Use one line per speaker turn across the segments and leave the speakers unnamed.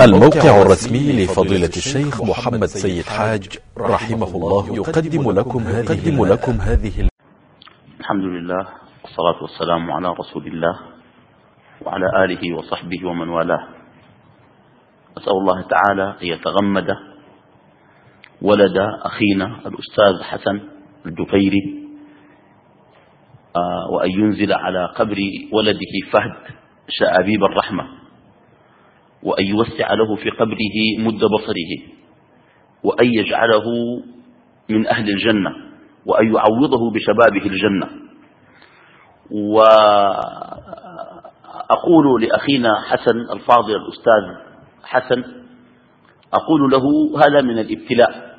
الموقع الرسمي لفضيلة الشيخ محمد سيد حاج رحمه الله يقدم لكم هذه, لكم هذه
الحمد لله والصلاة والسلام على رسول الله وعلى آله وصحبه ومن والاه. أسأل الله تعالى أن يتغمد ولد أخينا الأستاذ حسن الجفيري آه، وأن ينزل على قبر ولده فهد شآبيب الرحمة. وأن يوسع له في قبره مد بصره وأن يجعله من أهل الجنة وأن يعوضه بشبابه الجنة. وأقول لأخينا حسن الفاضل الأستاذ حسن أقول له هذا من الابتلاء.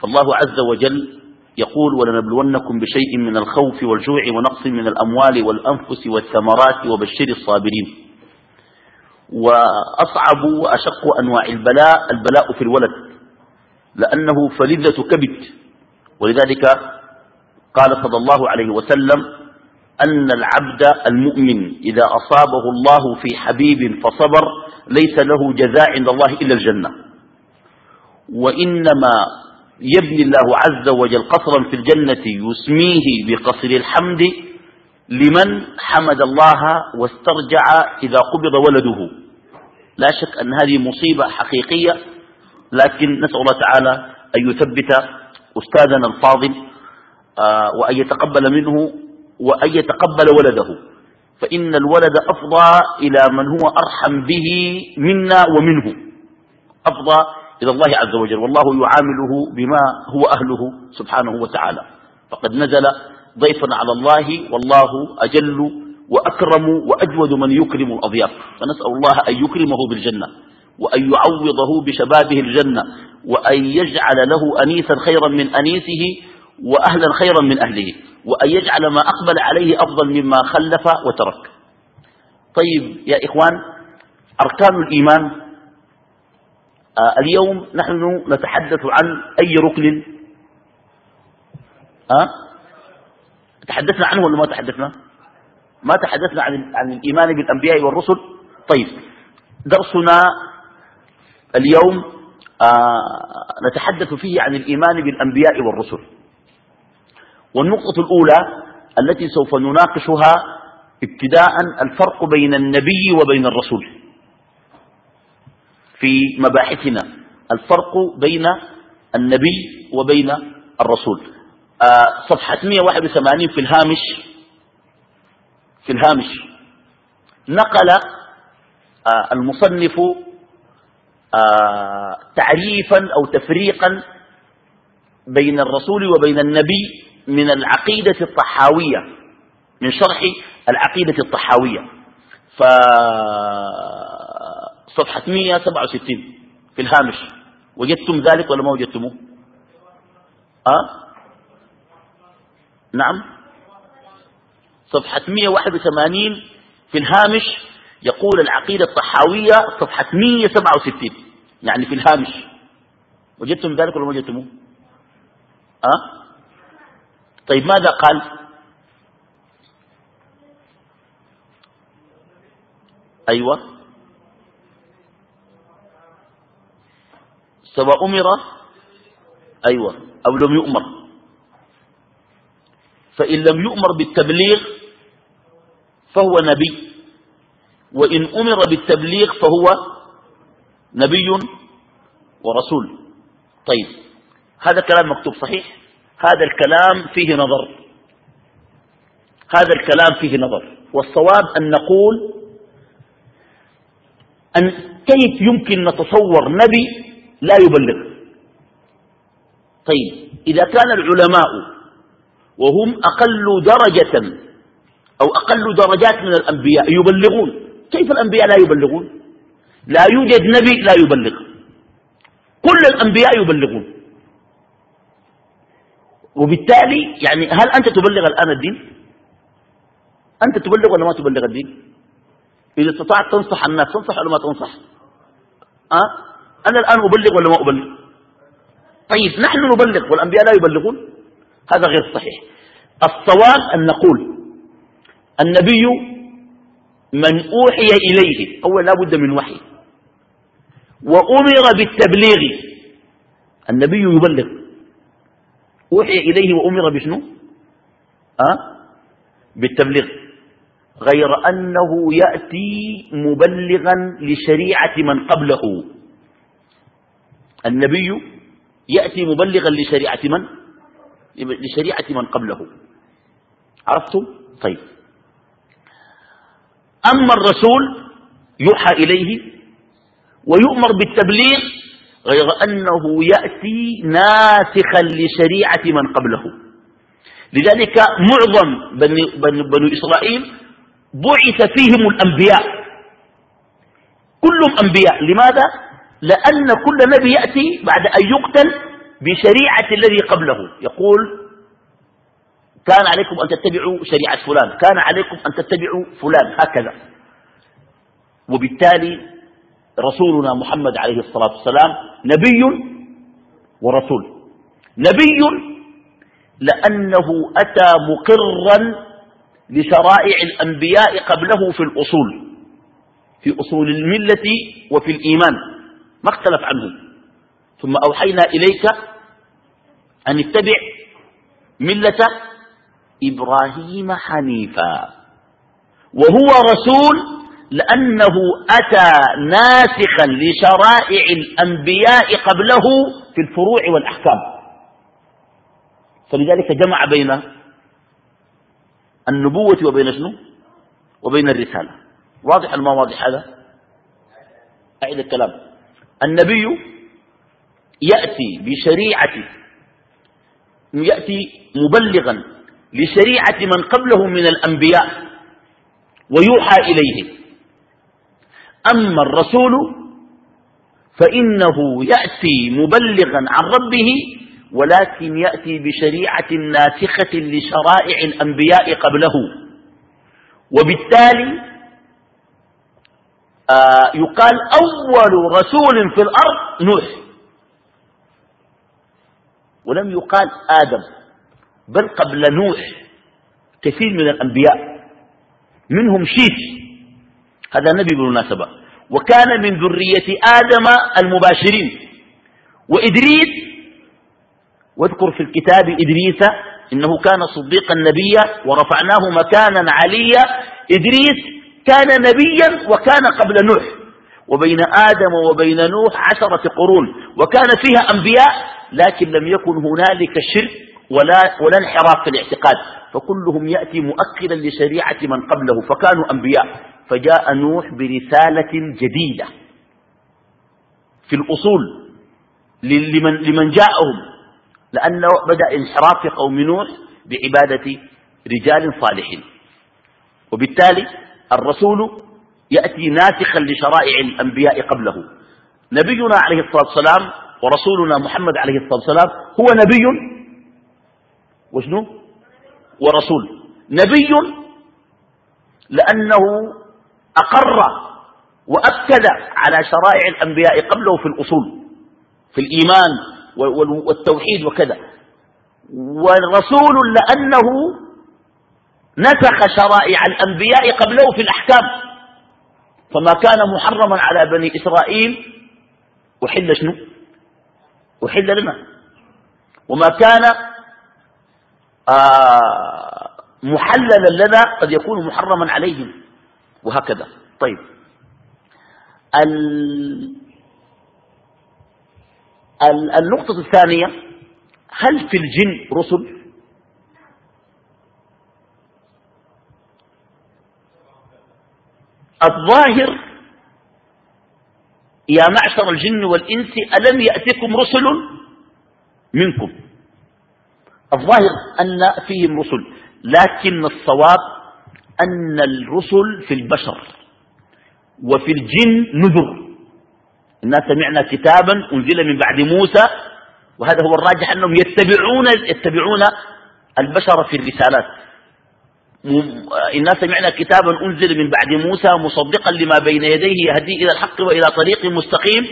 فالله عز وجل يقول ولنبلونكم بشيء من الخوف والجوع ونقص من الأموال والأنفس والثمرات وبشر الصابرين. وأصعب وأشق أنواع البلاء البلاء في الولد لأنه فلذة كبد. ولذلك قال صلى الله عليه وسلم أن العبد المؤمن إذا أصابه الله في حبيب فصبر ليس له جزاء عند الله إلا الجنة. وإنما يبني الله عز وجل قصرا في الجنة يسميه بقصر الحمد لمن حمد الله واسترجع إذا قبض ولده. لا شك أن هذه مصيبة حقيقية لكن نسأل الله تعالى أن يثبت أستاذنا الفاضل آه، وأن يتقبل منه وأن يتقبل ولده. فإن الولد أفضى إلى من هو أرحم به منا ومنه. أفضى إلى الله عز وجل. والله يعامله بما هو أهله سبحانه وتعالى. فقد نزل ضيفا على الله والله أجل وأكرم وأجود من يكرم الأضياف. فنسأل الله أن يكرمه بالجنة وأن يعوضه بشبابه الجنة وأن يجعل له أنيسا خيرا من أنيسه وأهلا خيرا من أهله وأن يجعل ما أقبل عليه أفضل مما خلف وترك. طيب يا إخوان أركان الإيمان. آه اليوم نحن نتحدث عن أي ركن؟ أه؟ تحدثنا عنه ولا ما تحدثنا؟ ما تحدثنا عن, عن الإيمان بالأنبياء والرسل؟ طيب درسنا اليوم آه نتحدث فيه عن الإيمان بالأنبياء والرسل. والنقطة الأولى التي سوف نناقشها ابتداء الفرق بين النبي وبين الرسول. في مباحثنا الفرق بين النبي وبين الرسول. آه صفحة 181 في الهامش في الهامش. نقل آه، المصنف آه، تعريفا أو تفريقا بين الرسول وبين النبي من العقيدة الطحاوية من شرح العقيدة الطحاوية. فصفحة 167 في الهامش. وجدتم ذلك ولا ما وجدتموه؟ أه؟ نعم. صفحة 181 في الهامش يقول العقيدة الطحاوية صفحة 167 يعني في الهامش. وجدتم ذلك ولا وجدتموه؟ أه؟ طيب ماذا قال؟ أيوة. سواء أمر أيوة. أو لم يؤمر. فإن لم يؤمر بالتبليغ فهو نبي. وإن أمر بالتبليغ فهو نبي ورسول. طيب هذا كلام مكتوب صحيح؟ هذا الكلام فيه نظر. هذا الكلام فيه نظر. والصواب أن نقول أن كيف يمكن نتصور نبي لا يبلغ. طيب إذا كان العلماء وهم أقل درجة أو أقل درجات من الأنبياء يبلغون. كيف الأنبياء لا يبلغون؟ لا يوجد نبي لا يبلغ. كل الأنبياء يبلغون. وبالتالي يعني هل أنت تبلغ الآن الدين؟ أنت تبلغ ولا ما تبلغ الدين؟ إذا استطعت تنصح الناس تنصح ولا ما تنصح؟ أه؟ أنا الآن أبلغ ولا ما أبلغ؟ طيب نحن نبلغ والأنبياء لا يبلغون؟ هذا غير صحيح. الصواب أن نقول النبي من أوحي إليه أول لا بد من وحي. وأمر بالتبليغ. النبي يبلغ. أوحي إليه وأمر بشنو؟ أه؟ بالتبليغ. غير أنه يأتي مبلغا لشريعة من قبله. النبي يأتي مبلغا لشريعة من؟ لشريعة من قبله. عرفتم؟ طيب. أما الرسول يوحى إليه ويؤمر بالتبليغ غير أنه يأتي ناسخا لشريعة من قبله. لذلك معظم بني, إسرائيل بعث فيهم الأنبياء. كلهم أنبياء. لماذا؟ لأن كل نبي يأتي بعد أن يقتل بشريعة الذي قبله. يقول كان عليكم أن تتبعوا شريعة فلان كان عليكم أن تتبعوا فلان هكذا. وبالتالي رسولنا محمد عليه الصلاة والسلام نبي ورسول. نبي لأنه أتى مقرا لشرائع الأنبياء قبله في الأصول في أصول الملة وفي الإيمان ما اختلف عنه ثم أوحينا إليك أن اتبع ملة إبراهيم حنيفا. وهو رسول لأنه أتى ناسخا لشرائع الأنبياء قبله في الفروع والأحكام. فلذلك جمع بين النبوة وبين شنو؟ وبين الرسالة. واضح ما واضح هذا؟ أعيد الكلام. النبي يأتي بشريعة يأتي مبلغا لشريعة من قبله من الأنبياء ويوحى إليه أما الرسول فإنه يأتي مبلغا عن ربه ولكن يأتي بشريعة ناسخة لشرائع الأنبياء قبله. وبالتالي آه يقال أول رسول في الأرض نوح. ولم يقال آدم. بل قبل نوح. كثير من الأنبياء منهم شيث هذا نبي بالمناسبة. وكان من ذرية آدم المباشرين. وإدريس واذكر في الكتاب إدريس إنه كان صديقا نبيا ورفعناه مكانا عليا. إدريس كان نبيا وكان قبل نوح. وبين آدم وبين نوح عشرة قرون. وكان فيها أنبياء لكن لم يكن هنالك شرك. ولا, ولا انحراف في الاعتقاد فكلهم يأتي مؤكدا لشريعة من قبله فكانوا أنبياء. فجاء نوح برسالة جديدة في الأصول لمن, لمن جاءهم لأنه بدأ انحراف في قوم نوح بعبادة رجال صالحين. وبالتالي الرسول يأتي ناسخا لشرائع الأنبياء قبله. نبينا عليه الصلاة والسلام ورسولنا محمد عليه الصلاة والسلام هو نبي وشنو؟ ورسول. نبي لأنه أقر وأكد على شرائع الأنبياء قبله في الأصول في الإيمان والتوحيد وكذا. والرسول لأنه نسخ شرائع الأنبياء قبله في الأحكام. فما كان محرما على بني إسرائيل أحل شنو؟ أحل لنا. وما كان محللا لنا قد يكون محرما عليهم. وهكذا. طيب. النقطة الثانية هل في الجن رسل؟ الظاهر يا معشر الجن والإنس ألم يأتكم رسل منكم؟ الظاهر أن فيهم رسل لكن الصواب أن الرسل في البشر وفي الجن نذر. الناس سمعنا كتابا أنزل من بعد موسى وهذا هو الراجح أنهم يتبعون, يتبعون البشر في الرسالات. إنا سمعنا كتابا أنزل من بعد موسى مصدقا لما بين يديه يهدي إلى الحق وإلى طريق مستقيم.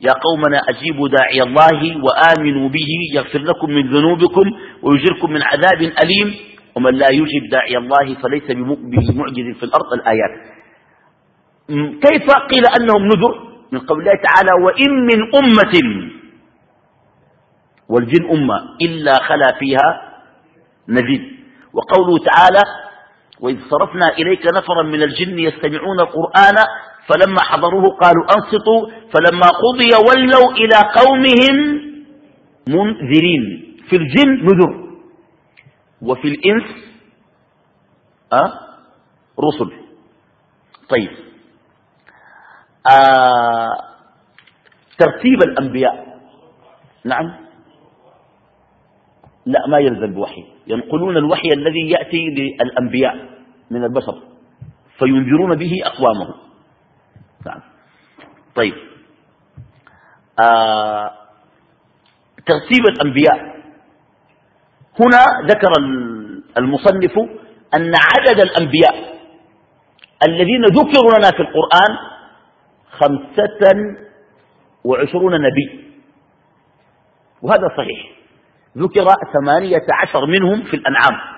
يا قومنا أجيبوا داعي الله وآمنوا به يغفر لكم من ذنوبكم ويجركم من عذاب أليم. ومن لا يجب داعي الله فليس بمعجز في الأرض الآيات. كيف قيل أنهم نذر؟ من قول الله تعالى وإن من أمة والجن أمة إلا خلا فيها نذير. وقوله تعالى وإذ صرفنا إليك نفرا من الجن يستمعون القرآن فلما حضروه قالوا أنصتوا فلما قضي ولوا إلى قومهم منذرين. في الجن نذر وفي الإنس أه؟ رسل. طيب. آه ترتيب الأنبياء. نعم. لا ما يلزم بوحي. ينقلون الوحي الذي يأتي للأنبياء من البشر فينذرون به أقوامهم. نعم. طيب. آه ترتيب الأنبياء. هنا ذكر المصنف أن عدد الأنبياء الذين ذكروا لنا في القرآن خمسة وعشرون نبي. وهذا صحيح. ذكر ثمانية عشر منهم في الأنعام.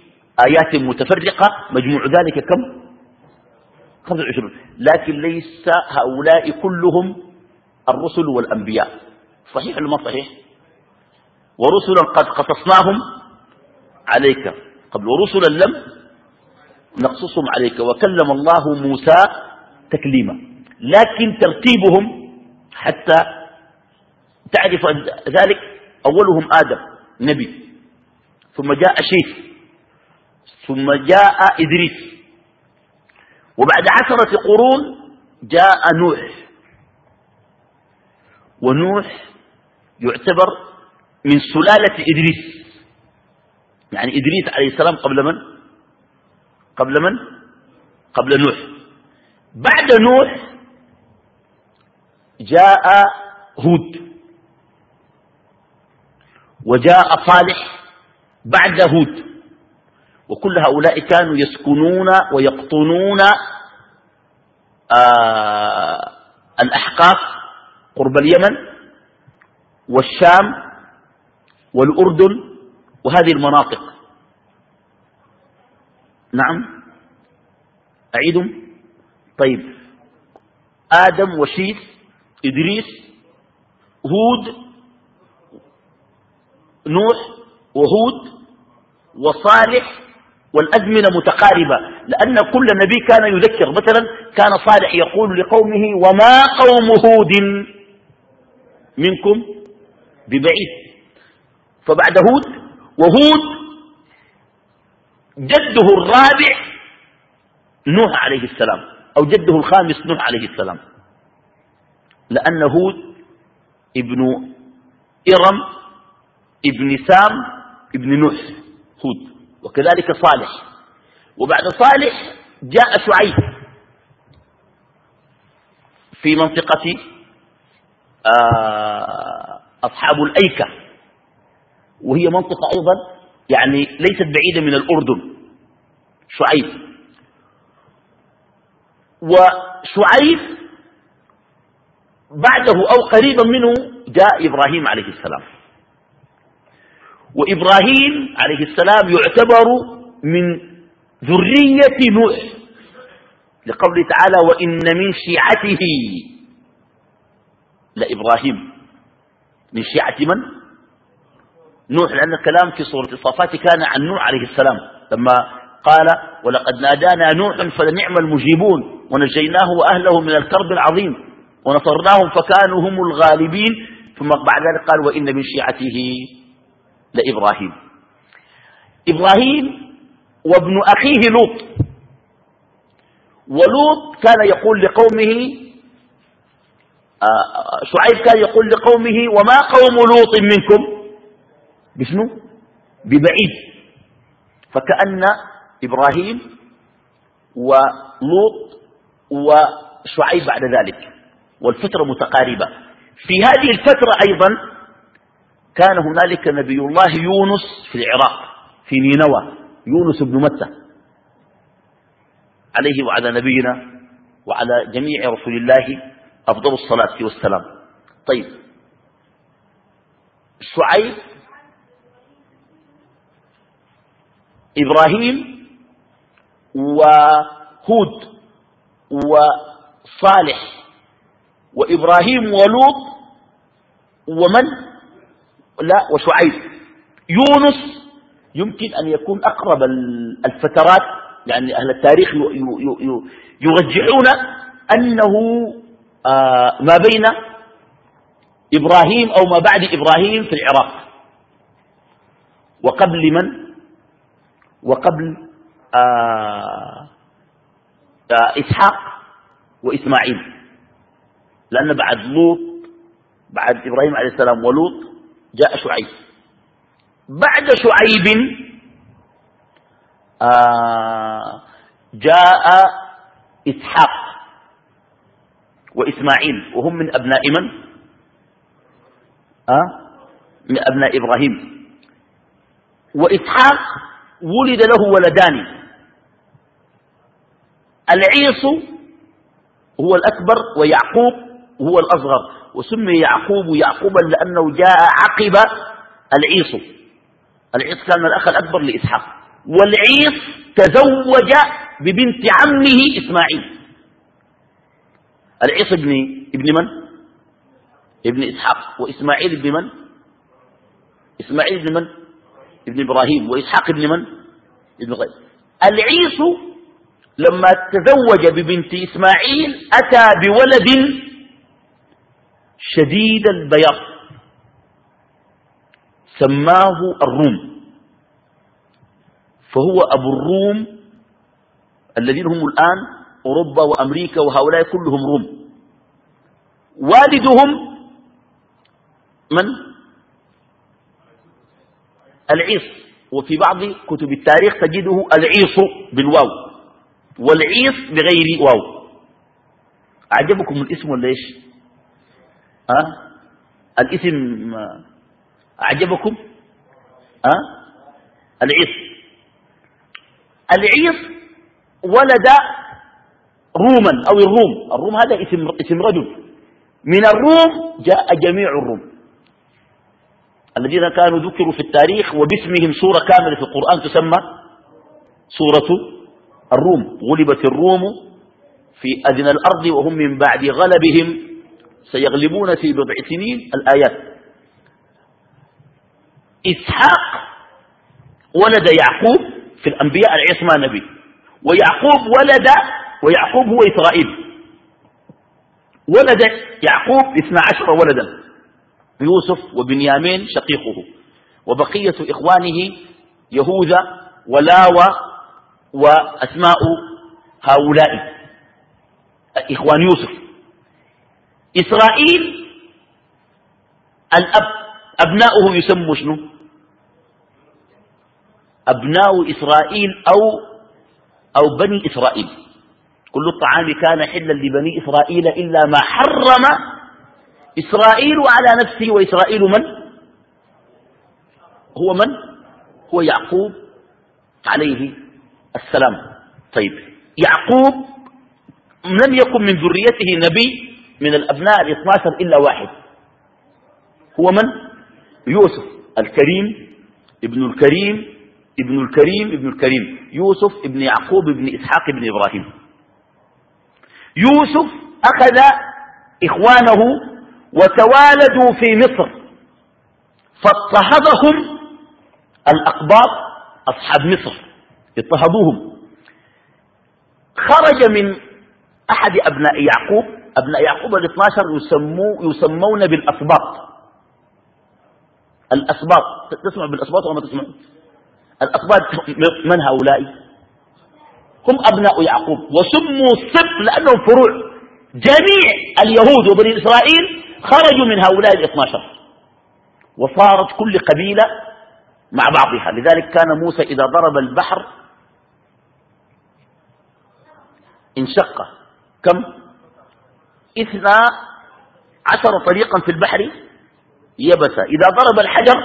آيات متفرقة مجموع ذلك كم؟ 25 لكن ليس هؤلاء كلهم الرسل والأنبياء. صحيح ولا ما صحيح؟ ورسلا قد قصصناهم عليك. قبل ورسلا لم نقصصهم عليك. وكلم الله موسى تكليما. لكن ترتيبهم حتى تعرف ذلك أولهم آدم نبي. ثم جاء شيخ. ثم جاء إدريس. وبعد عشرة قرون جاء نوح. ونوح يعتبر من سلالة إدريس. يعني إدريس عليه السلام قبل من؟ قبل من؟ قبل نوح. بعد نوح جاء هود. وجاء صالح بعد هود. وكل هؤلاء كانوا يسكنون ويقطنون آه الأحقاف قرب اليمن والشام والأردن وهذه المناطق. نعم. أعيدهم. طيب. آدم وشيث إدريس هود نوح وهود وصالح والأزمنة متقاربة لأن كل نبي كان يذكر. مثلا كان صالح يقول لقومه وما قوم هود منكم ببعيد؟ فبعد هود وهود جده الرابع نوح عليه السلام أو جده الخامس نوح عليه السلام. لأن هود ابن إرم ابن سام ابن نوح هود. وكذلك صالح. وبعد صالح جاء شعيب في منطقة آه، أصحاب الأيكة. وهي منطقة أيضا يعني ليست بعيدة من الأردن. شعيب. وشعيب بعده أو قريبا منه جاء إبراهيم عليه السلام. وإبراهيم عليه السلام يعتبر من ذرية نوح لقوله تعالى وإن من شيعته لإبراهيم. من شيعة من؟ نوح لأن الكلام في سورة الصافات كان عن نوح عليه السلام. لما قال ولقد نادانا نوح فلنعم المجيبون ونجيناه وأهله من الكرب العظيم ونصرناهم فكانوا هم الغالبين. ثم بعد ذلك قال وإن من شيعته. لإبراهيم. إبراهيم وابن أخيه لوط. ولوط كان يقول لقومه آه، شعيب كان يقول لقومه وما قوم لوط منكم؟ بشنو؟ ببعيد. فكأن إبراهيم ولوط وشعيب بعد ذلك. والفترة متقاربة. في هذه الفترة أيضا كان هنالك نبي الله يونس في العراق في نينوى يونس بن متى. عليه وعلى نبينا وعلى جميع رسول الله أفضل الصلاة والسلام. طيب. شعيب إبراهيم وهود وصالح وإبراهيم ولوط ومن؟ لا وشعيب. يونس يمكن أن يكون أقرب الفترات يعني أهل التاريخ يرجحون أنه آه، ما بين إبراهيم أو ما بعد إبراهيم في العراق. وقبل من؟ وقبل آه، آه، إسحاق وإسماعيل. لأن بعد لوط بعد إبراهيم عليه السلام ولوط جاء شعيب. بعد شعيب جاء إسحاق وإسماعيل وهم من أبناء من؟ أه؟ من أبناء إبراهيم. وإسحاق ولد له ولدان. العيص هو الأكبر ويعقوب هو الأصغر. وسمي يعقوب يعقوبا لأنه جاء عقب العيص العيص كان الأخ الأكبر لإسحاق. والعيص تزوج ببنت عمه إسماعيل. العيص ابن ابن من؟ ابن إسحاق. وإسماعيل ابن من؟ إسماعيل ابن من؟ ابن إبراهيم. وإسحاق ابن من؟ ابن غير العيص لما تزوج ببنت إسماعيل أتى بولد شديد البياض. سماه الروم. فهو أبو الروم الذين هم الآن أوروبا وأمريكا وهؤلاء كلهم روم. والدهم من؟ العيص وفي بعض كتب التاريخ تجده العيص بالواو. والعيص بغير واو. أعجبكم الاسم ولا إيش؟ أه؟ الاسم أعجبكم؟ أه؟ العيص. العيص ولد روما أو الروم. الروم هذا اسم, اسم رجل. من الروم جاء جميع الروم. الذين كانوا ذكروا في التاريخ وباسمهم سورة كاملة في القرآن تسمى سورة الروم. غلبت الروم في أدنى الأرض وهم من بعد غلبهم سيغلبون في بضع سنين الآيات. إسحاق ولد يعقوب في الأنبياء العصمة نبي. ويعقوب ولد ويعقوب هو إسرائيل. ولد يعقوب اثنا عشر ولدا. يوسف وبنيامين شقيقه. وبقية إخوانه يهوذا ولاوى وأسماء هؤلاء. إخوان يوسف. إسرائيل الأب أبناؤه يسموا شنو؟ أبناء إسرائيل أو أو بني إسرائيل. كل الطعام كان حلا لبني إسرائيل إلا ما حرم إسرائيل على نفسه. وإسرائيل من؟ هو من؟ هو يعقوب عليه السلام. طيب يعقوب لم يكن من ذريته نبي من الأبناء الاثناشر إلا واحد. هو من؟ يوسف الكريم ابن الكريم ابن الكريم ابن الكريم. يوسف ابن يعقوب ابن إسحاق ابن إبراهيم. يوسف أخذ إخوانه وتوالدوا في مصر. فاضطهدهم الأقباط أصحاب مصر. اضطهدوهم خرج من أحد أبناء يعقوب أبناء يعقوب الاثناشر يسمو يسمون بالأسباط. الأسباط. تسمع بالأسباط ولا ما تسمع؟ الأسباط من هؤلاء؟ هم أبناء يعقوب. وسموا السبط لأنهم فروع. جميع اليهود وبني إسرائيل خرجوا من هؤلاء الاثناشر وصارت كل قبيلة مع بعضها. لذلك كان موسى إذا ضرب البحر انشق. كم؟ اثنى عشر طريقا في البحر يبسا. إذا ضرب الحجر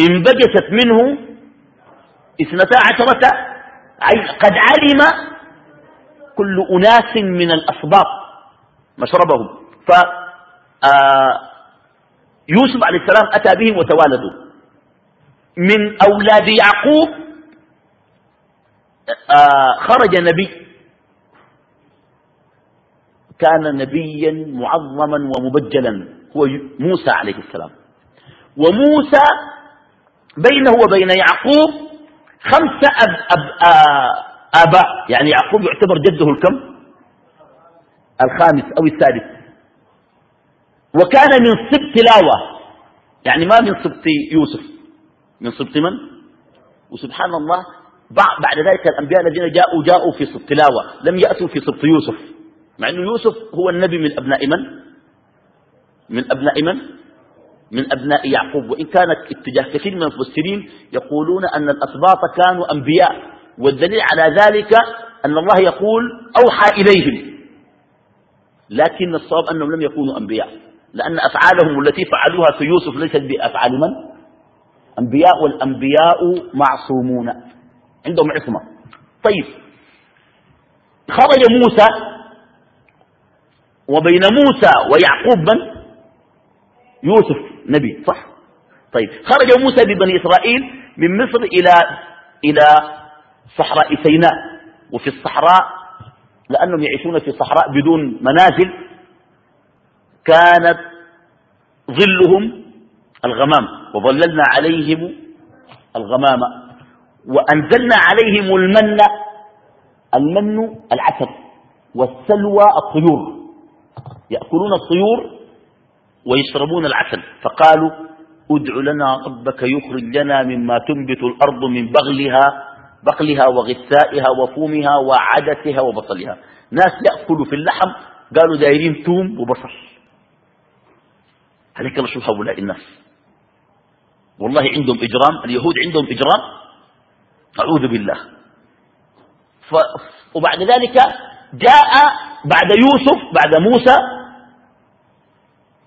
انبجست منه اثنتا عشرة قد علم كل أناس من الأسباط مشربهم. ف آه، يوسف عليه السلام أتى بهم وتوالدوا من أولاد يعقوب آه، خرج نبي. كان نبيا معظما ومبجلا هو موسى عليه السلام. وموسى بينه وبين يعقوب خمسة أب أب آباء. يعني يعقوب يعتبر جده الكم؟ الخامس أو السادس. وكان من سبط لاوة. يعني ما من سبط يوسف. من سبط من؟ وسبحان الله بعد ذلك الأنبياء الذين جاءوا جاءوا في سبط لاوة. لم يأتوا في سبط يوسف. مع أن يوسف هو النبي من أبناء من؟ من أبناء من؟ من أبناء يعقوب. وإن كانت اتجاه كثير من المفسرين يقولون أن الأسباط كانوا أنبياء والدليل على ذلك أن الله يقول أوحى إليهم. لكن الصواب أنهم لم يكونوا أنبياء لأن أفعالهم التي فعلوها في يوسف ليست بأفعال من؟ أنبياء والأنبياء معصومون. عندهم عصمة. طيب خرج موسى وبين موسى ويعقوب من؟ يوسف نبي صح. طيب خرج موسى ببني إسرائيل من مصر إلى إلى صحراء سيناء وفي الصحراء لأنهم يعيشون في صحراء بدون منازل كانت ظلهم الغمام وظللنا عليهم الغمام وأنزلنا عليهم المن المن العسل والسلوى الطيور. يأكلون الطيور ويشربون العسل. فقالوا ادع لنا ربك يخرج لنا مما تنبت الأرض من بغلها بقلها وغثائها وفومها وعدسها وبصلها. ناس يأكلوا في اللحم قالوا دايرين توم وبصل. عليك الله شوف هؤلاء الناس؟ والله عندهم إجرام اليهود عندهم إجرام. أعوذ بالله. ف وبعد ذلك جاء بعد يوسف بعد موسى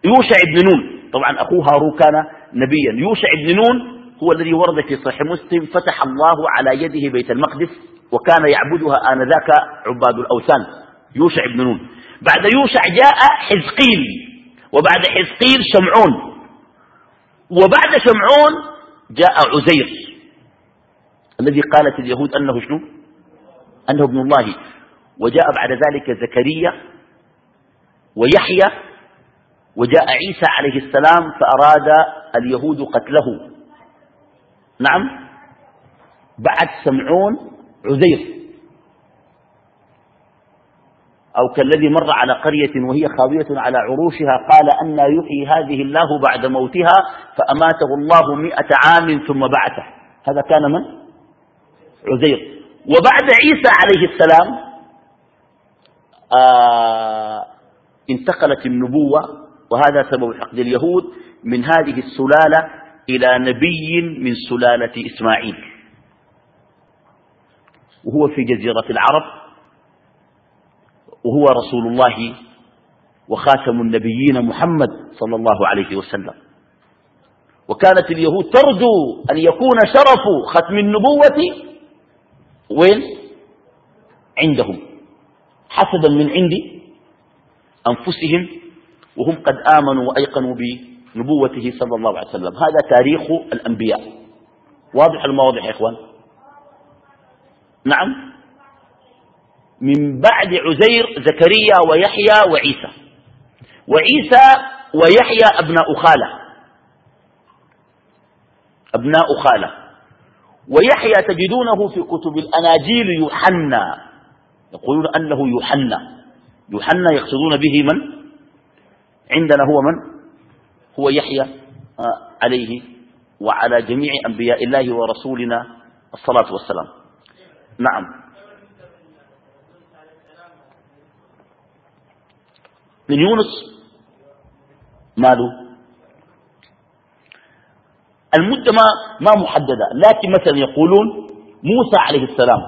يوشع بن نون. طبعا أخوه هارون كان نبيا. يوشع بن نون هو الذي ورد في صحيح مسلم فتح الله على يده بيت المقدس وكان يعبدها آنذاك عباد الأوثان. يوشع بن نون. بعد يوشع جاء حزقيل وبعد حزقيل شمعون. وبعد شمعون جاء عزير. الذي قالت اليهود أنه شنو؟ أنه ابن الله. وجاء بعد ذلك زكريا ويحيى وجاء عيسى عليه السلام فأراد اليهود قتله. نعم؟ بعد سمعون عزير. أو كالذي مر على قرية وهي خاوية على عروشها قال أن يحيي هذه الله بعد موتها فأماته الله مئة عام ثم بعثه. هذا كان من؟ عزير. وبعد عيسى عليه السلام آه انتقلت النبوة وهذا سبب حقد اليهود من هذه السلالة إلى نبي من سلالة إسماعيل. وهو في جزيرة العرب وهو رسول الله وخاتم النبيين محمد صلى الله عليه وسلم. وكانت اليهود ترجو أن يكون شرف ختم النبوة وين؟ عندهم. حسدا من عند أنفسهم وهم قد آمنوا وأيقنوا بنبوته صلى الله عليه وسلم. هذا تاريخ الأنبياء. واضح المواضح يا إخوان؟ نعم. من بعد عزير زكريا ويحيى وعيسى. وعيسى ويحيى أبناء خالة. أبناء خالة. ويحيى تجدونه في كتب الأناجيل يوحنا. يقولون أنه يوحنا. يوحنا يقصدون به من؟ عندنا هو من؟ هو يحيى آه، عليه وعلى جميع أنبياء الله ورسولنا الصلاة والسلام. نعم. من يونس؟ ماله المدة ما, ما محددة لكن مثلا يقولون موسى عليه السلام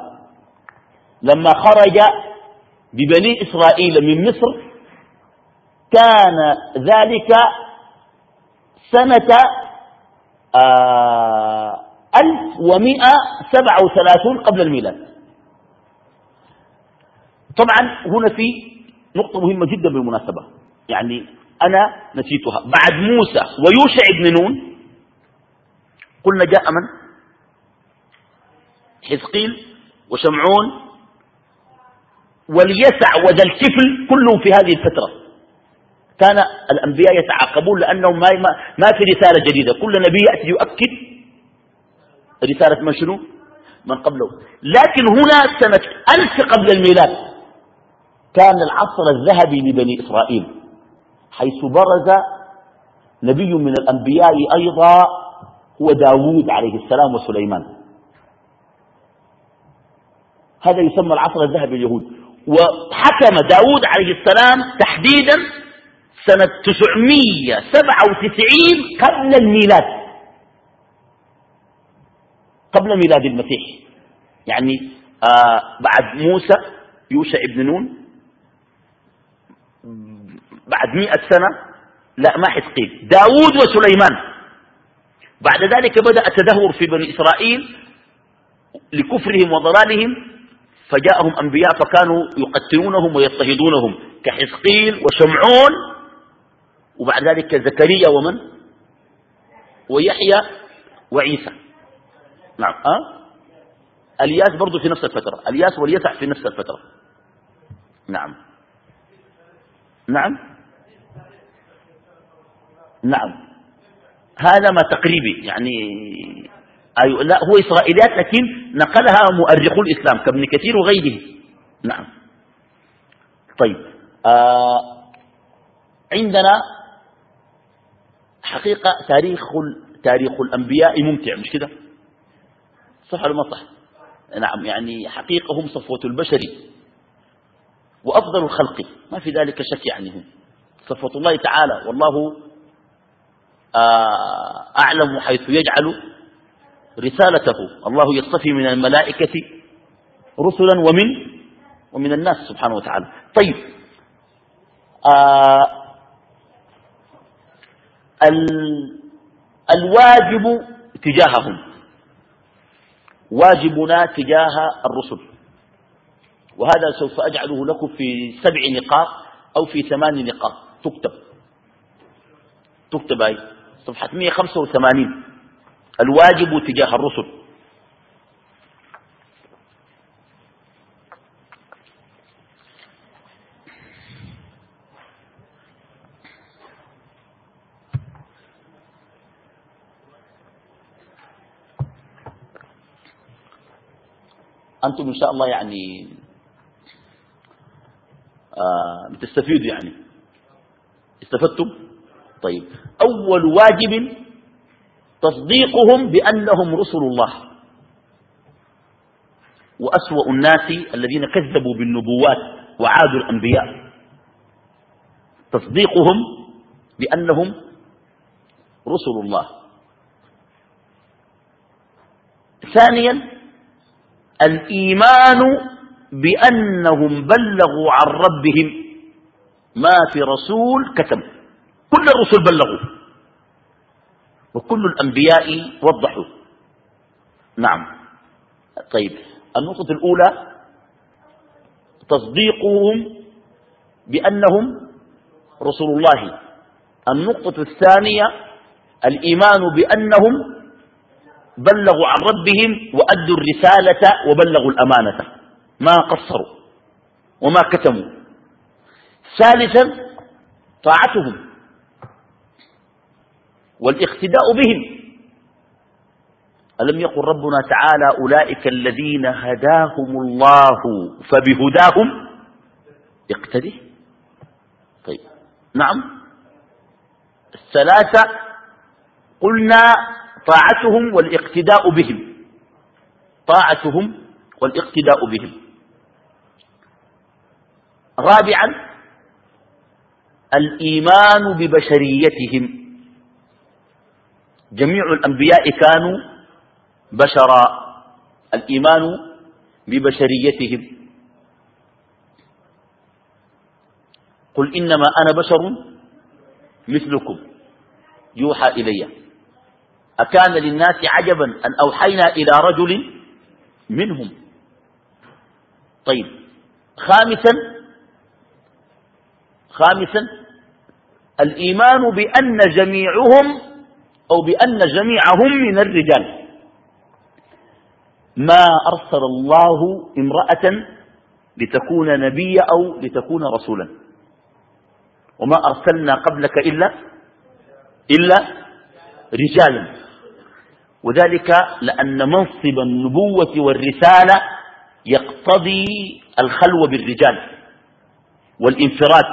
لما خرج ببني إسرائيل من مصر كان ذلك سنة آه ألف ومئة سبعة وثلاثون قبل الميلاد. طبعا هنا في نقطة مهمة جدا بالمناسبة. يعني أنا نسيتها. بعد موسى ويوشع بن نون قلنا جاء من؟ حزقيل وشمعون وليسع وذا الكفل كلهم في هذه الفترة. كان الأنبياء يتعاقبون لأنهم ما, ما في رسالة جديدة. كل نبي يأتي يؤكد رسالة من شنو؟ من قبله. لكن هنا سنة ألف قبل الميلاد كان العصر الذهبي لبني إسرائيل حيث برز نبي من الأنبياء أيضا هو داود عليه السلام وسليمان. هذا يسمى العصر الذهبي اليهود. وحكم داود عليه السلام تحديدا سنة 997 قبل الميلاد. قبل ميلاد المسيح. يعني آه بعد موسى يوشع ابن نون. بعد مئة سنة لا ما حزقيل داود وسليمان. بعد ذلك بدأ التدهور في بني إسرائيل لكفرهم وضلالهم فجاءهم أنبياء فكانوا يقتلونهم ويضطهدونهم كحزقيل وشمعون. وبعد ذلك زكريا ومن؟ ويحيى وعيسى. نعم. أه؟ الياس برضو في نفس الفترة. الياس واليسع في نفس الفترة. نعم. نعم. نعم. هذا ما تقريبي. يعني أيوة لا هو إسرائيليات لكن نقلها مؤرخو الإسلام كابن كثير وغيره. نعم. طيب. آه عندنا حقيقة تاريخ تاريخ الأنبياء ممتع مش كده؟ صح ولا ما صح؟ نعم يعني حقيقة هم صفوة البشر وأفضل الخلق ما في ذلك شك يعني هم. صفوة الله تعالى والله آه، أعلم حيث يجعل رسالته. الله يصطفي من الملائكة رسلا ومن ومن الناس سبحانه وتعالى. طيب آه الواجب تجاههم. واجبنا تجاه الرسل. وهذا سوف أجعله لكم في سبع نقاط أو في ثمان نقاط. تكتب. تكتب أي. صفحة 185 الواجب تجاه الرسل. أنتم إن شاء الله يعني آه بتستفيدوا يعني. استفدتم؟ طيب. أول واجب تصديقهم بأنهم رسل الله. وأسوأ الناس الذين كذبوا بالنبوات وعادوا الأنبياء. تصديقهم بأنهم رسل الله. ثانيا الإيمان بأنهم بلغوا عن ربهم ما في رسول كتب كل الرسل بلغوا. وكل الأنبياء وضحوا. نعم. طيب النقطة الأولى تصديقهم بأنهم رسول الله. النقطة الثانية الإيمان بأنهم بلغوا عن ربهم وأدوا الرسالة وبلغوا الأمانة. ما قصروا وما كتموا. ثالثا طاعتهم والاقتداء بهم. ألم يقل ربنا تعالى أولئك الذين هداهم الله فبهداهم؟ يقتدي طيب نعم. الثلاثة قلنا طاعتهم والاقتداء بهم. طاعتهم والاقتداء بهم. رابعا الإيمان ببشريتهم. جميع الأنبياء كانوا بشرا. الإيمان ببشريتهم. قل إنما أنا بشر مثلكم. يوحى إلي. أكان للناس عجبا أن أوحينا إلى رجل منهم. طيب خامسا خامسا الإيمان بأن جميعهم أو بأن جميعهم من الرجال. ما أرسل الله امرأة لتكون نبيا أو لتكون رسولا. وما أرسلنا قبلك إلا إلا رجالا. وذلك لأن منصب النبوة والرسالة يقتضي الخلوة بالرجال والانفراد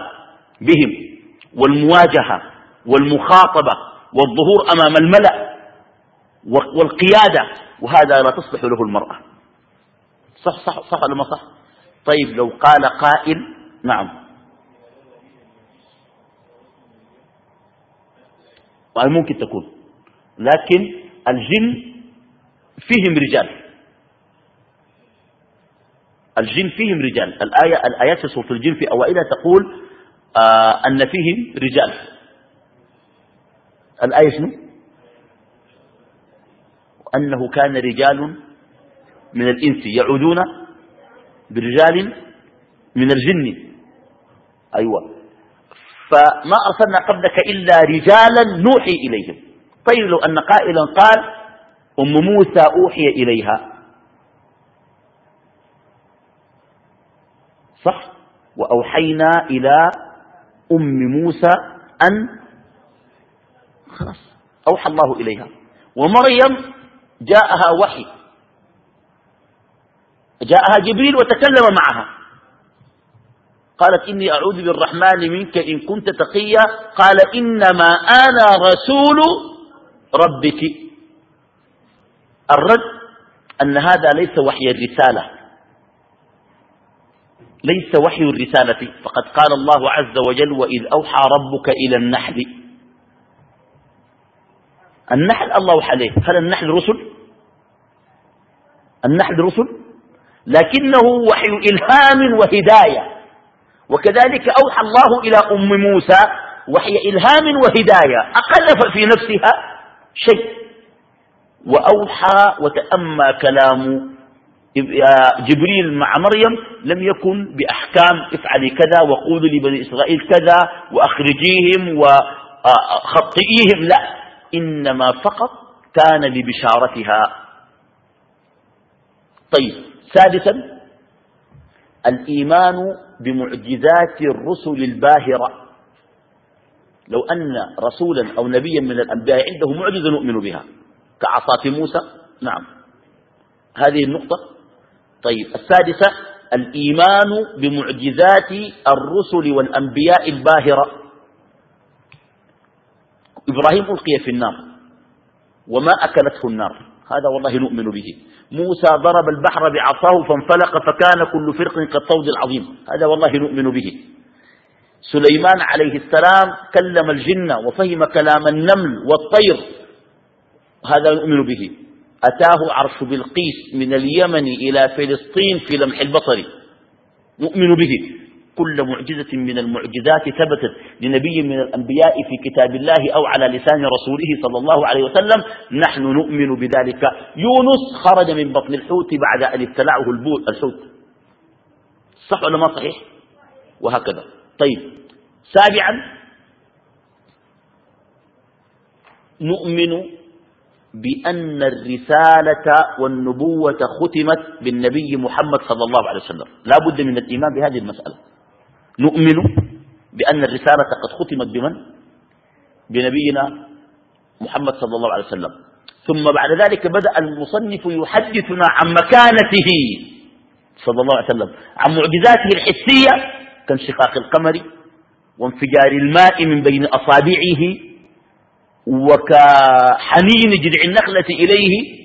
بهم والمواجهة والمخاطبة والظهور أمام الملأ والقيادة وهذا لا تصلح له المرأة. صح صح صح ولا ما صح؟ طيب لو قال قائل نعم. ممكن تكون. لكن الجن فيهم رجال. الجن فيهم رجال. الآية الآيات في سورة الجن في أوائلها تقول آه أن فيهم رجال. الآية شنو؟ أنه كان رجال من الإنس يعودون برجال من الجن. أيوة. فما أرسلنا قبلك إلا رجالا نوحي إليهم. طيب لو أن قائلا قال أم موسى أوحي إليها. صح؟ وأوحينا إلى أم موسى أن خلاص أوحى الله إليها. ومريم جاءها وحي. جاءها جبريل وتكلم معها. قالت إني أعوذ بالرحمن منك إن كنت تقيا. قال إنما أنا رسول ربك. الرد أن هذا ليس وحي الرسالة. ليس وحي الرسالة. فقد قال الله عز وجل وإذ أوحى ربك إلى النحل. النحل الله أوحى عليه. هل النحل رسل؟ النحل رسل. لكنه وحي إلهام وهداية. وكذلك أوحى الله إلى أم موسى وحي إلهام وهداية. أقل في نفسها. شيء. وأوحى وتأمى كلام جبريل مع مريم لم يكن بأحكام افعلي كذا وقولوا لبني إسرائيل كذا وأخرجيهم وخطئيهم لا. إنما فقط كان لبشارتها. طيب سادسا الإيمان بمعجزات الرسل الباهرة. لو أن رسولا أو نبيا من الأنبياء عنده معجزة نؤمن بها. كعصاة موسى؟ نعم. هذه النقطة. طيب السادسة الإيمان بمعجزات الرسل والأنبياء الباهرة. إبراهيم ألقي في النار وما أكلته النار. هذا والله نؤمن به. موسى ضرب البحر بعصاه فانفلق فكان كل فرق كالطود العظيم. هذا والله نؤمن به. سليمان عليه السلام كلم الجن وفهم كلام النمل والطير. هذا نؤمن به. أتاه عرش بلقيس من اليمن إلى فلسطين في لمح البصر. نؤمن به. كل معجزة من المعجزات ثبتت لنبي من الأنبياء في كتاب الله أو على لسان رسوله صلى الله عليه وسلم. نحن نؤمن بذلك. يونس خرج من بطن الحوت بعد أن ابتلعه الحوت. صح ولا ما صحيح؟ وهكذا. طيب. سابعا نؤمن بأن الرسالة والنبوة ختمت بالنبي محمد صلى الله عليه وسلم. لا بد من الإيمان بهذه المسألة. نؤمن بأن الرسالة قد ختمت بمن؟ بنبينا محمد صلى الله عليه وسلم. ثم بعد ذلك بدأ المصنف يحدثنا عن مكانته صلى الله عليه وسلم عن معجزاته الحسية كانشقاق القمر وانفجار الماء من بين أصابعه وكحنين جذع النخلة إليه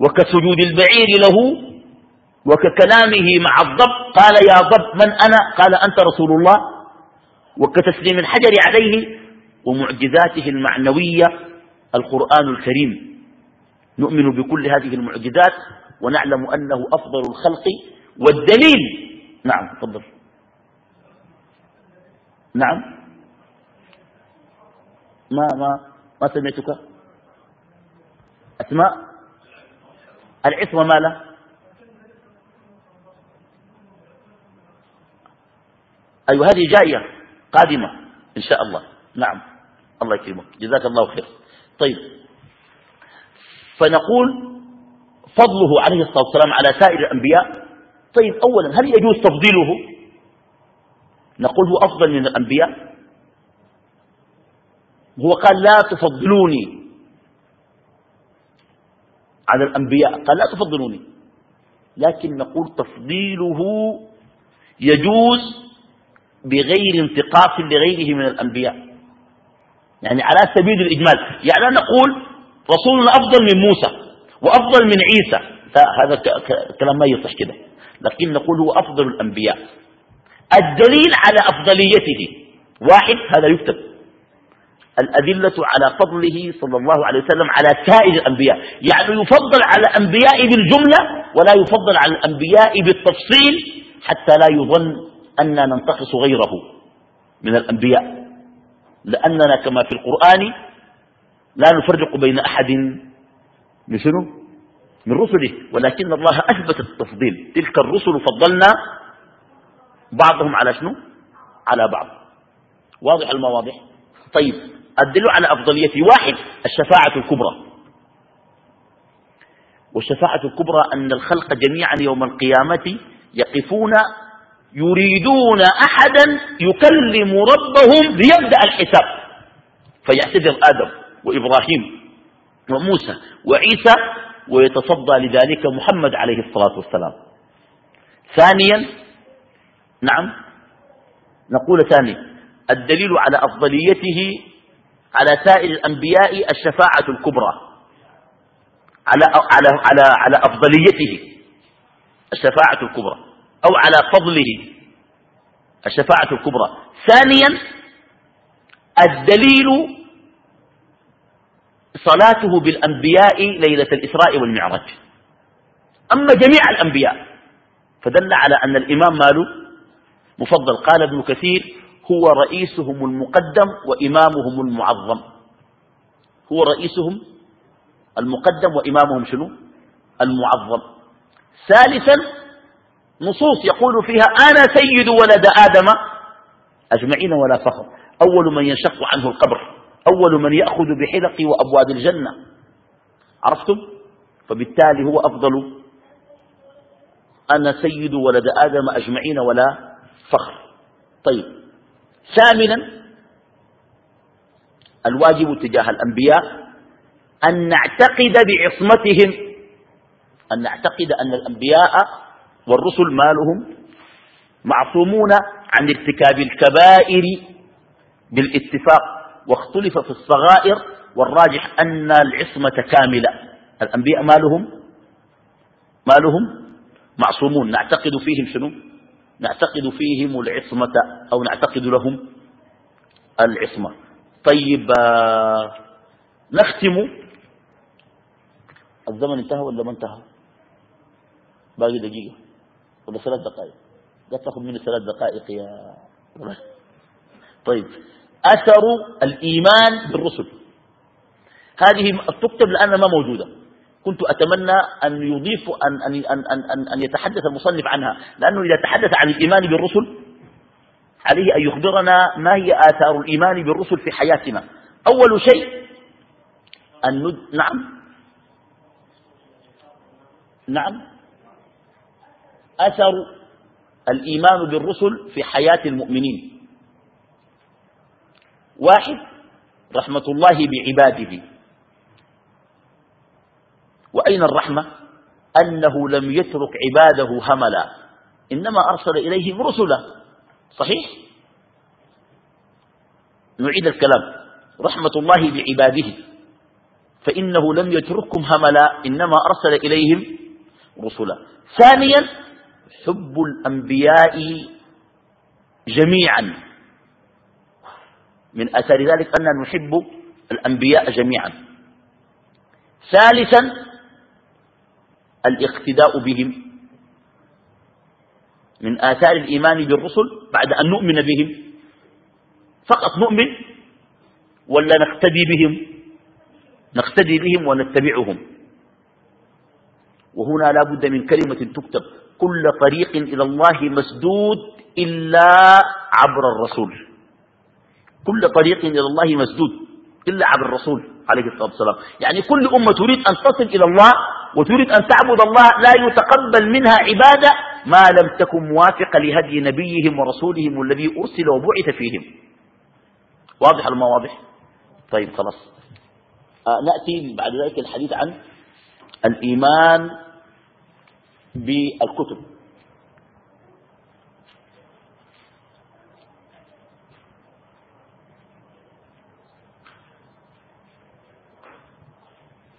وكسجود البعير له وككلامه مع الضب. قال يا ضب من أنا؟ قال أنت رسول الله. وكتسليم الحجر عليه ومعجزاته المعنوية القرآن الكريم. نؤمن بكل هذه المعجزات ونعلم أنه أفضل الخلق والدليل. نعم تفضل. نعم. ما ما ما سمعتك؟ أسماء. العصمة ما له؟ أيوة هذه جاية قادمة إن شاء الله. نعم. الله يكرمك. جزاك الله خير. طيب. فنقول فضله عليه الصلاة والسلام على سائر الأنبياء. طيب أولا هل يجوز تفضيله؟ نقول هو أفضل من الأنبياء؟ هو قال لا تفضلوني على الأنبياء. قال لا تفضلوني. لكن نقول تفضيله يجوز بغير انتقاص لغيره من الأنبياء. يعني على سبيل الإجمال. يعني نقول رسولنا أفضل من موسى وأفضل من عيسى. لا هذا كلام ما يصح كده. لكن نقول هو أفضل الأنبياء. الدليل على أفضليته. واحد هذا يكتب الأدلة على فضله صلى الله عليه وسلم على سائر الأنبياء. يعني يفضل على الأنبياء بالجملة ولا يفضل على الأنبياء بالتفصيل حتى لا يظن أننا ننتقص غيره من الأنبياء. لأننا كما في القرآن لا نفرق بين أحد من شنو؟ من رسله. ولكن الله أثبت التفضيل. تلك الرسل فضلنا بعضهم على شنو؟ على بعض. واضح المواضح طيب الدليل على أفضليته واحد الشفاعة الكبرى. والشفاعة الكبرى أن الخلق جميعا يوم القيامة يقفون يريدون أحدا يكلم ربهم ليبدأ الحساب. فيعتذر آدم وإبراهيم وموسى وعيسى ويتصدى لذلك محمد عليه الصلاة والسلام. ثانيا نعم. نقول ثاني الدليل على أفضليته على سائر الأنبياء الشفاعة الكبرى. على, على, على, على أفضليته الشفاعة الكبرى أو على فضله الشفاعة الكبرى. ثانيا الدليل صلاته بالأنبياء ليلة الإسراء والمعراج. أما جميع الأنبياء فدل على أن الإمام ماله مفضل. قال ابن كثير هو رئيسهم المقدم وإمامهم المعظم. هو رئيسهم المقدم وإمامهم شنو؟ المعظم. ثالثا نصوص يقول فيها أنا سيد ولد آدم. أجمعين ولا فخر. أول من ينشق عنه القبر. أول من يأخذ بحلق وأبواب الجنة. عرفتم؟ فبالتالي هو أفضل. أنا سيد ولد آدم. أجمعين ولا فخر. طيب. ثامنا الواجب تجاه الأنبياء أن نعتقد بعصمتهم أن نعتقد أن الأنبياء والرسل مالهم معصومون عن ارتكاب الكبائر بالاتفاق واختلف في الصغائر والراجح أن العصمة كاملة. الأنبياء مالهم مالهم معصومون. نعتقد فيهم شنو؟ نعتقد فيهم العصمة أو نعتقد لهم العصمة. طيب آه، نختم. الزمن انتهى ولا ما انتهى؟ باقي دقيقة. ولا ثلاث دقائق. لا تأخذ مني ثلاث دقائق يا طيب أثر الإيمان بالرسل. هذه تكتب لأنها ما موجودة. كنت أتمنى أن يضيف أن, أن, أن, أن, أن يتحدث المصنف عنها. لأنه إذا تحدث عن الإيمان بالرسل عليه أن يخبرنا ما هي آثار الإيمان بالرسل في حياتنا. أول شيء أن ند... نعم. نعم. أثر الإيمان بالرسل في حياة المؤمنين. واحد رحمة الله بعباده. وأين الرحمة؟ أنه لم يترك عباده هملا إنما أرسل إليهم رسلا. صحيح؟ نعيد الكلام. رحمة الله بعباده فإنه لم يترككم هملا إنما أرسل إليهم رسلا. ثانيا حب الأنبياء جميعا. من أثر ذلك أننا نحب الأنبياء جميعا. ثالثا الاقتداء بهم. من آثار الإيمان بالرسل بعد أن نؤمن بهم. فقط نؤمن ولا نقتدي بهم. نقتدي بهم ونتبعهم. وهنا لا بد من كلمة تكتب. كل طريق إلى الله مسدود إلا عبر الرسول. كل طريق إلى الله مسدود إلا عبر الرسول عليه الصلاة والسلام. يعني كل أمة تريد أن تصل إلى الله وتريد أن تعبد الله لا يتقبل منها عبادة ما لم تكن موافقة لهدي نبيهم ورسولهم الذي أرسل وبعث فيهم. واضح ولا ما واضح؟ طيب خلاص. آه نأتي بعد ذلك الحديث عن الإيمان بالكتب.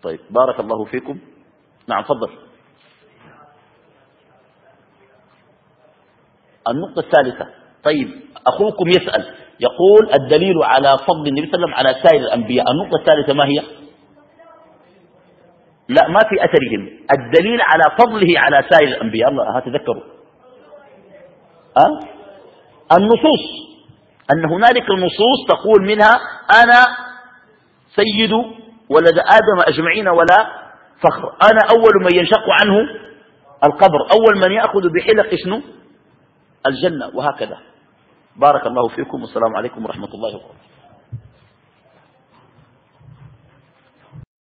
طيب بارك الله فيكم. نعم فضل النقطة الثالثة. طيب أخوكم يسأل يقول الدليل على فضل النبي صلى الله عليه وسلم على سائر الأنبياء. النقطة الثالثة ما هي؟ لا ما في أثرهم. الدليل على فضله على سائر الأنبياء. الله تذكروا. أه؟ النصوص. أن هنالك النصوص تقول منها أنا سيد ولد آدم أجمعين ولا فخر. أنا أول من ينشق عنه القبر. أول من يأخذ بحلق شنو؟ الجنة. وهكذا. بارك الله فيكم. والسلام عليكم ورحمة الله وبركاته.